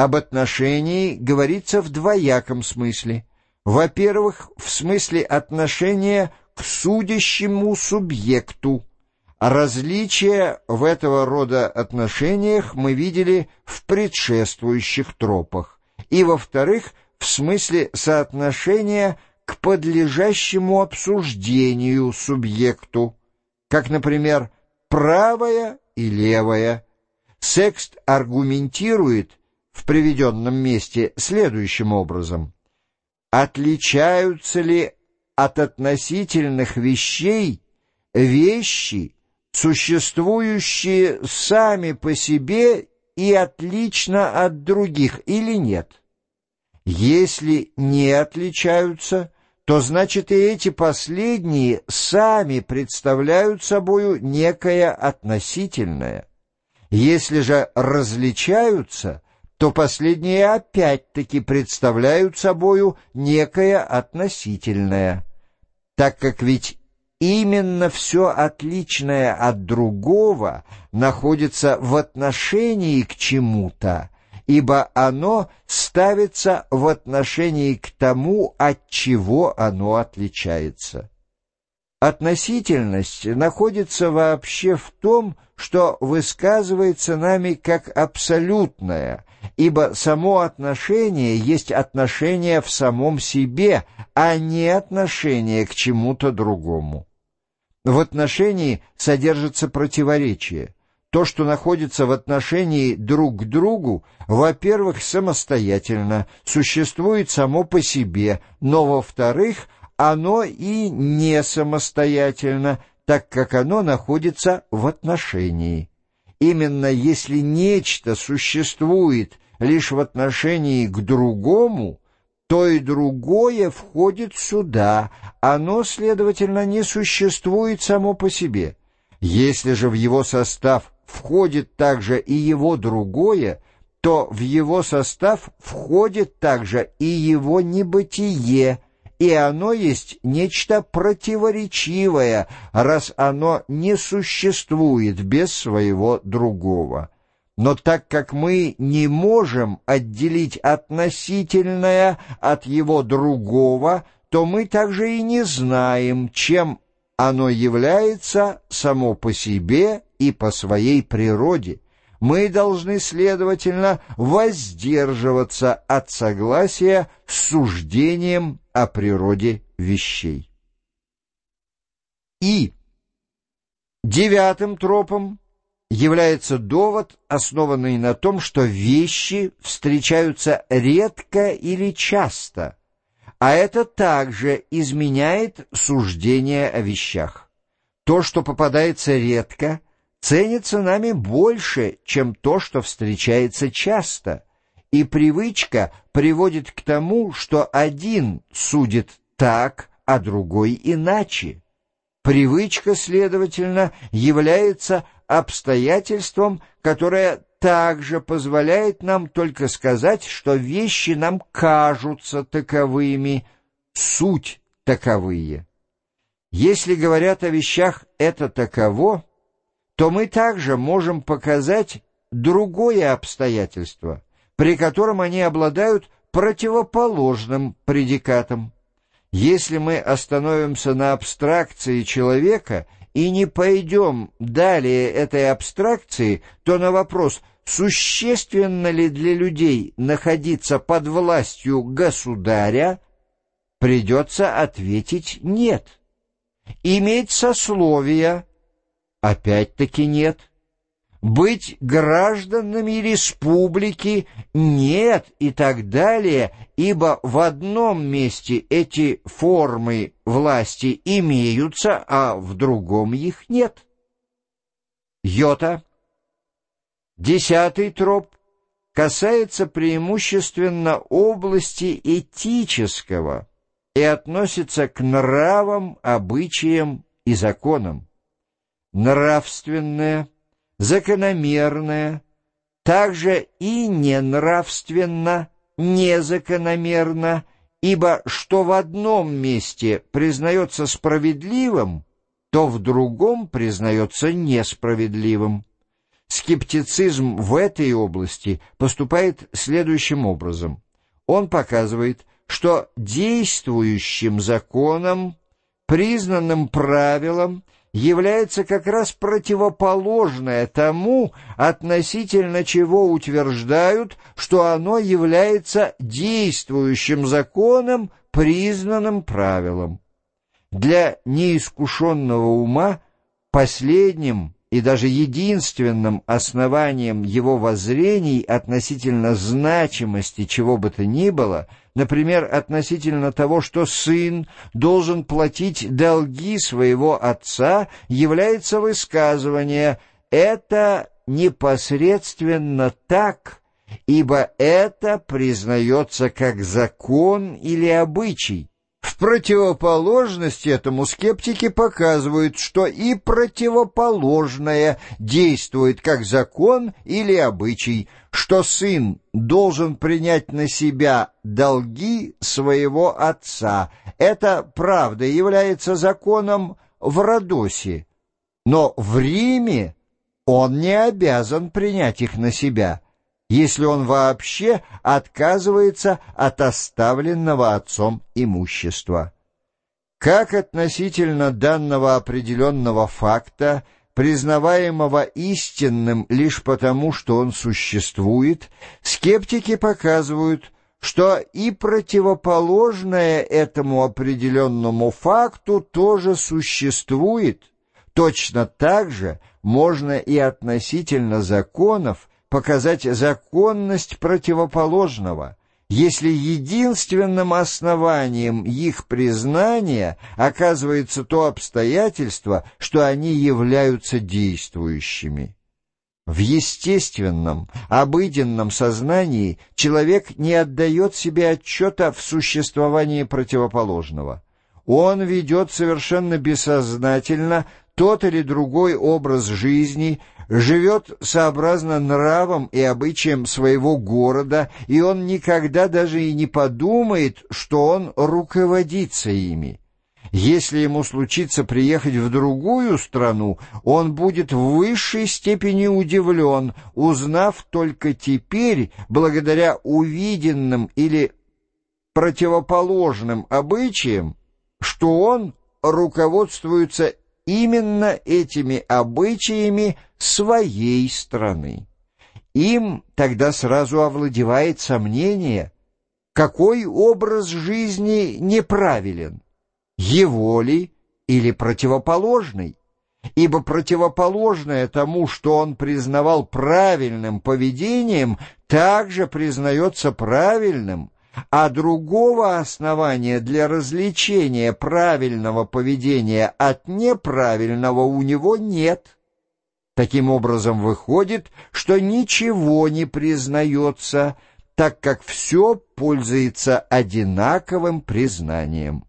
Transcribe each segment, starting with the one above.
Об отношении говорится в двояком смысле. Во-первых, в смысле отношения к судящему субъекту. Различия в этого рода отношениях мы видели в предшествующих тропах. И, во-вторых, в смысле соотношения к подлежащему обсуждению субъекту, как, например, правая и левая. Секст аргументирует в приведенном месте следующим образом. Отличаются ли от относительных вещей вещи, существующие сами по себе и отлично от других, или нет? Если не отличаются, то значит и эти последние сами представляют собою некое относительное. Если же различаются, то последние опять-таки представляют собою некое относительное, так как ведь именно все отличное от другого находится в отношении к чему-то, ибо оно ставится в отношении к тому, от чего оно отличается. Относительность находится вообще в том, что высказывается нами как абсолютное, ибо само отношение есть отношение в самом себе, а не отношение к чему-то другому. В отношении содержится противоречие – то, что находится в отношении друг к другу, во-первых, самостоятельно, существует само по себе, но, во-вторых, оно и не самостоятельно, так как оно находится в отношении. Именно если нечто существует лишь в отношении к другому, то и другое входит сюда, оно, следовательно, не существует само по себе. Если же в его состав входит также и его другое, то в его состав входит также и его небытие, и оно есть нечто противоречивое, раз оно не существует без своего другого. Но так как мы не можем отделить относительное от его другого, то мы также и не знаем, чем оно является само по себе и по своей природе. Мы должны, следовательно, воздерживаться от согласия с суждением о природе вещей. И девятым тропом является довод, основанный на том, что вещи встречаются редко или часто – а это также изменяет суждение о вещах. То, что попадается редко, ценится нами больше, чем то, что встречается часто, и привычка приводит к тому, что один судит так, а другой иначе. Привычка, следовательно, является обстоятельством, которое также позволяет нам только сказать, что вещи нам кажутся таковыми, суть таковые. Если говорят о вещах «это таково», то мы также можем показать другое обстоятельство, при котором они обладают противоположным предикатом. Если мы остановимся на абстракции человека – и не пойдем далее этой абстракции, то на вопрос, существенно ли для людей находиться под властью государя, придется ответить «нет». Иметь сословия – опять-таки нет. Быть гражданами республики – нет и так далее, ибо в одном месте эти формы власти имеются, а в другом их нет. Йота – Десятый троп касается преимущественно области этического и относится к нравам, обычаям и законам. Нравственное, закономерное, также и ненравственно, незакономерно, ибо что в одном месте признается справедливым, то в другом признается несправедливым. Скептицизм в этой области поступает следующим образом. Он показывает, что действующим законом, признанным правилом, является как раз противоположное тому, относительно чего утверждают, что оно является действующим законом, признанным правилом. Для неискушенного ума последним и даже единственным основанием его воззрений относительно значимости чего бы то ни было, например, относительно того, что сын должен платить долги своего отца, является высказывание «это непосредственно так», ибо это признается как закон или обычай, противоположность этому скептики показывают, что и противоположное действует как закон или обычай, что сын должен принять на себя долги своего отца. Это, правда, является законом в Родосе, но в Риме он не обязан принять их на себя – если он вообще отказывается от оставленного отцом имущества. Как относительно данного определенного факта, признаваемого истинным лишь потому, что он существует, скептики показывают, что и противоположное этому определенному факту тоже существует. Точно так же можно и относительно законов показать законность противоположного, если единственным основанием их признания оказывается то обстоятельство, что они являются действующими. В естественном, обыденном сознании человек не отдает себе отчета в существовании противоположного. Он ведет совершенно бессознательно тот или другой образ жизни, живет сообразно нравам и обычаям своего города, и он никогда даже и не подумает, что он руководится ими. Если ему случится приехать в другую страну, он будет в высшей степени удивлен, узнав только теперь, благодаря увиденным или противоположным обычаям, что он руководствуется именно этими обычаями своей страны. Им тогда сразу овладевает сомнение, какой образ жизни неправилен, его ли или противоположный, ибо противоположное тому, что он признавал правильным поведением, также признается правильным, а другого основания для развлечения правильного поведения от неправильного у него нет. Таким образом, выходит, что ничего не признается, так как все пользуется одинаковым признанием.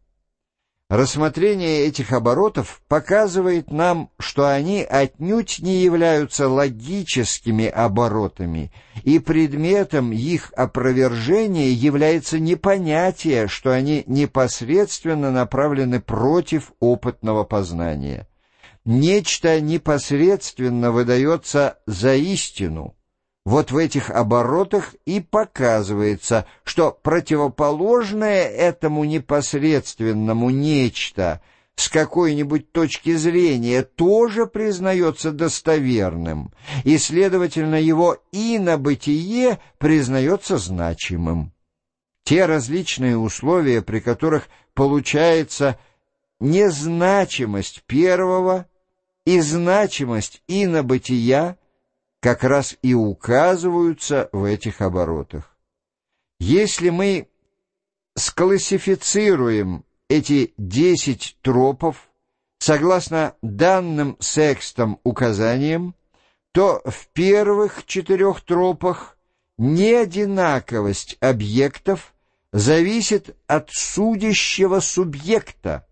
Рассмотрение этих оборотов показывает нам, что они отнюдь не являются логическими оборотами, и предметом их опровержения является не понятие, что они непосредственно направлены против опытного познания. Нечто непосредственно выдается за истину – вот в этих оборотах и показывается, что противоположное этому непосредственному нечто с какой-нибудь точки зрения тоже признается достоверным, и, следовательно, его инобытие признается значимым. Те различные условия, при которых получается незначимость первого и значимость инобытия, как раз и указываются в этих оборотах. Если мы склассифицируем эти десять тропов согласно данным секстом указаниям, то в первых четырех тропах неодинаковость объектов зависит от судящего субъекта,